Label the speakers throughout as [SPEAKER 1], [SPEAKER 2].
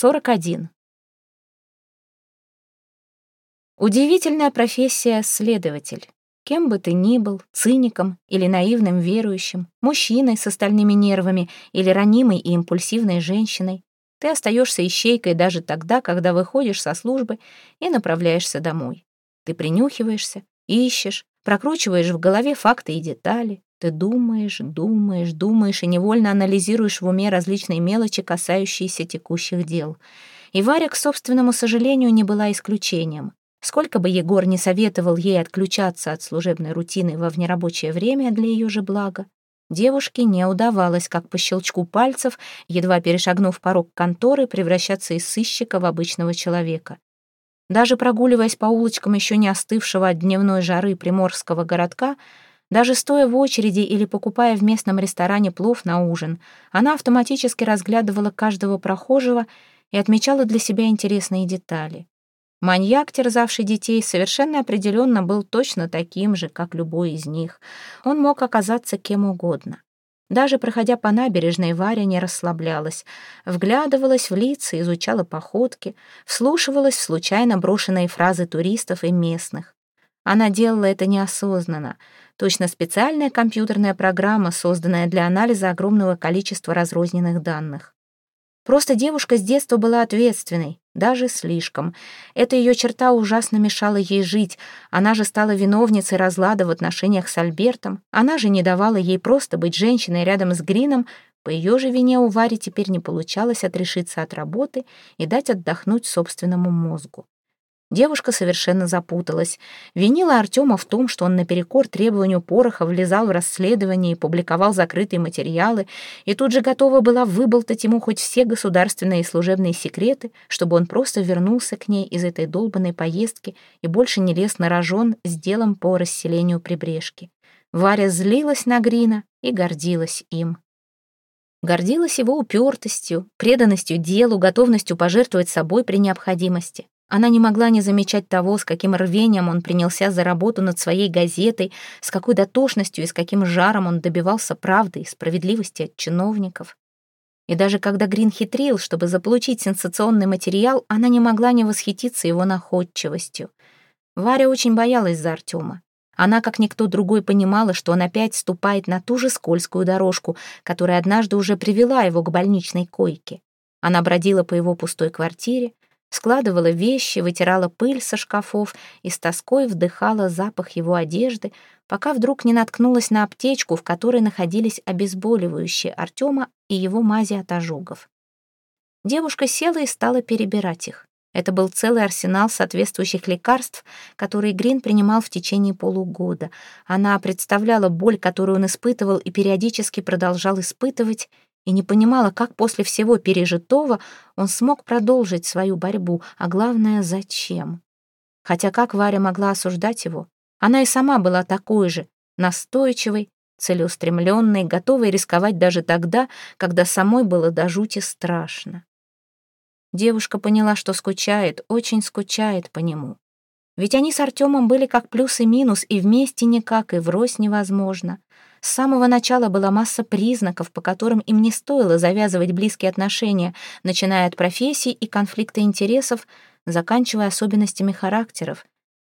[SPEAKER 1] 41. Удивительная профессия следователь. Кем бы ты ни был, циником или наивным верующим, мужчиной с остальными нервами или ранимой и импульсивной женщиной, ты остаешься ищейкой даже тогда, когда выходишь со службы и направляешься домой. Ты принюхиваешься, ищешь, прокручиваешь в голове факты и детали, ты думаешь, думаешь, думаешь и невольно анализируешь в уме различные мелочи, касающиеся текущих дел. И Варя, к собственному сожалению, не была исключением. Сколько бы Егор не советовал ей отключаться от служебной рутины во внерабочее время для ее же блага, девушке не удавалось, как по щелчку пальцев, едва перешагнув порог конторы, превращаться из сыщика в обычного человека. Даже прогуливаясь по улочкам еще не остывшего от дневной жары приморского городка, даже стоя в очереди или покупая в местном ресторане плов на ужин, она автоматически разглядывала каждого прохожего и отмечала для себя интересные детали. Маньяк, терзавший детей, совершенно определенно был точно таким же, как любой из них. Он мог оказаться кем угодно. Даже проходя по набережной, Варя не расслаблялась. Вглядывалась в лица, изучала походки, вслушивалась в случайно брошенные фразы туристов и местных. Она делала это неосознанно, Точно специальная компьютерная программа, созданная для анализа огромного количества разрозненных данных. Просто девушка с детства была ответственной, даже слишком. Эта ее черта ужасно мешала ей жить. Она же стала виновницей разлада в отношениях с Альбертом. Она же не давала ей просто быть женщиной рядом с Грином. По ее же вине у Вари теперь не получалось отрешиться от работы и дать отдохнуть собственному мозгу. Девушка совершенно запуталась. Винила Артема в том, что он наперекор требованию Пороха влезал в расследование и публиковал закрытые материалы, и тут же готова была выболтать ему хоть все государственные и служебные секреты, чтобы он просто вернулся к ней из этой долбанной поездки и больше не лез на рожон с делом по расселению прибрежки. Варя злилась на Грина и гордилась им. Гордилась его упертостью, преданностью делу, готовностью пожертвовать собой при необходимости. Она не могла не замечать того, с каким рвением он принялся за работу над своей газетой, с какой дотошностью и с каким жаром он добивался правды и справедливости от чиновников. И даже когда Грин хитрил, чтобы заполучить сенсационный материал, она не могла не восхититься его находчивостью. Варя очень боялась за Артема. Она, как никто другой, понимала, что он опять ступает на ту же скользкую дорожку, которая однажды уже привела его к больничной койке. Она бродила по его пустой квартире, складывала вещи, вытирала пыль со шкафов и с тоской вдыхала запах его одежды, пока вдруг не наткнулась на аптечку, в которой находились обезболивающие Артема и его мази от ожогов. Девушка села и стала перебирать их. Это был целый арсенал соответствующих лекарств, которые Грин принимал в течение полугода. Она представляла боль, которую он испытывал и периодически продолжал испытывать, и не понимала, как после всего пережитого он смог продолжить свою борьбу, а главное, зачем. Хотя как Варя могла осуждать его? Она и сама была такой же, настойчивой, целеустремленной, готовой рисковать даже тогда, когда самой было до жути страшно. Девушка поняла, что скучает, очень скучает по нему. Ведь они с Артемом были как плюс и минус, и вместе никак, и врозь невозможно. С самого начала была масса признаков, по которым им не стоило завязывать близкие отношения, начиная от профессий и конфликта интересов, заканчивая особенностями характеров.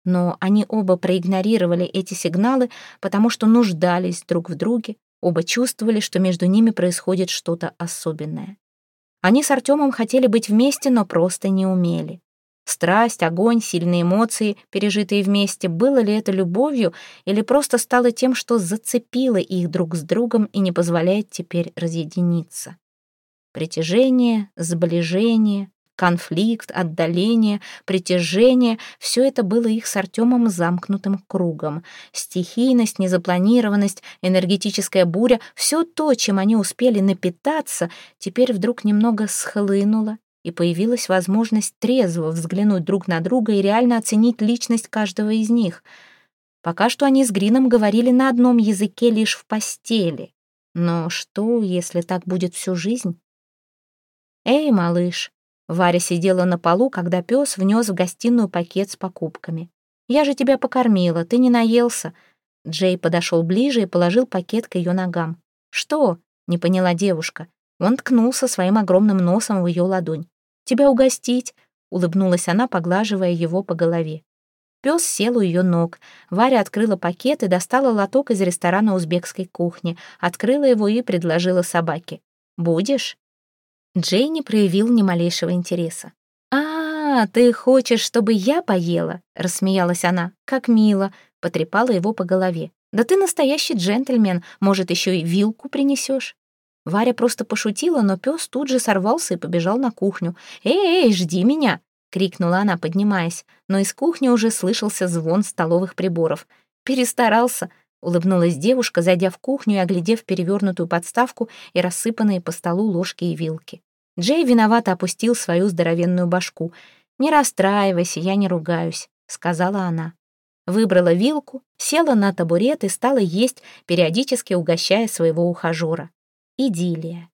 [SPEAKER 1] Но они оба проигнорировали эти сигналы, потому что нуждались друг в друге, оба чувствовали, что между ними происходит что-то особенное. Они с Артемом хотели быть вместе, но просто не умели. Страсть, огонь, сильные эмоции, пережитые вместе, было ли это любовью или просто стало тем, что зацепило их друг с другом и не позволяет теперь разъединиться? Притяжение, сближение, конфликт, отдаление, притяжение — все это было их с Артемом замкнутым кругом. Стихийность, незапланированность, энергетическая буря — все то, чем они успели напитаться, теперь вдруг немного схлынуло и появилась возможность трезво взглянуть друг на друга и реально оценить личность каждого из них. Пока что они с Грином говорили на одном языке лишь в постели. Но что, если так будет всю жизнь? «Эй, малыш!» Варя сидела на полу, когда пес внес в гостиную пакет с покупками. «Я же тебя покормила, ты не наелся». Джей подошел ближе и положил пакет к ее ногам. «Что?» — не поняла девушка. Он ткнулся своим огромным носом в ее ладонь. Тебя угостить?» — улыбнулась она, поглаживая его по голове. Пес сел у ее ног. Варя открыла пакет и достала лоток из ресторана узбекской кухни, открыла его и предложила собаке. «Будешь?» Джейни проявил ни малейшего интереса. «А, ты хочешь, чтобы я поела?» — рассмеялась она. «Как мило!» — потрепала его по голове. «Да ты настоящий джентльмен, может, еще и вилку принесешь?» Варя просто пошутила, но пес тут же сорвался и побежал на кухню. «Эй, эй, жди меня!» — крикнула она, поднимаясь, но из кухни уже слышался звон столовых приборов. «Перестарался!» — улыбнулась девушка, зайдя в кухню и оглядев перевернутую подставку и рассыпанные по столу ложки и вилки. Джей виновато опустил свою здоровенную башку. «Не расстраивайся, я не ругаюсь», — сказала она. Выбрала вилку, села на табурет и стала есть, периодически угощая своего ухажера. Идиллия.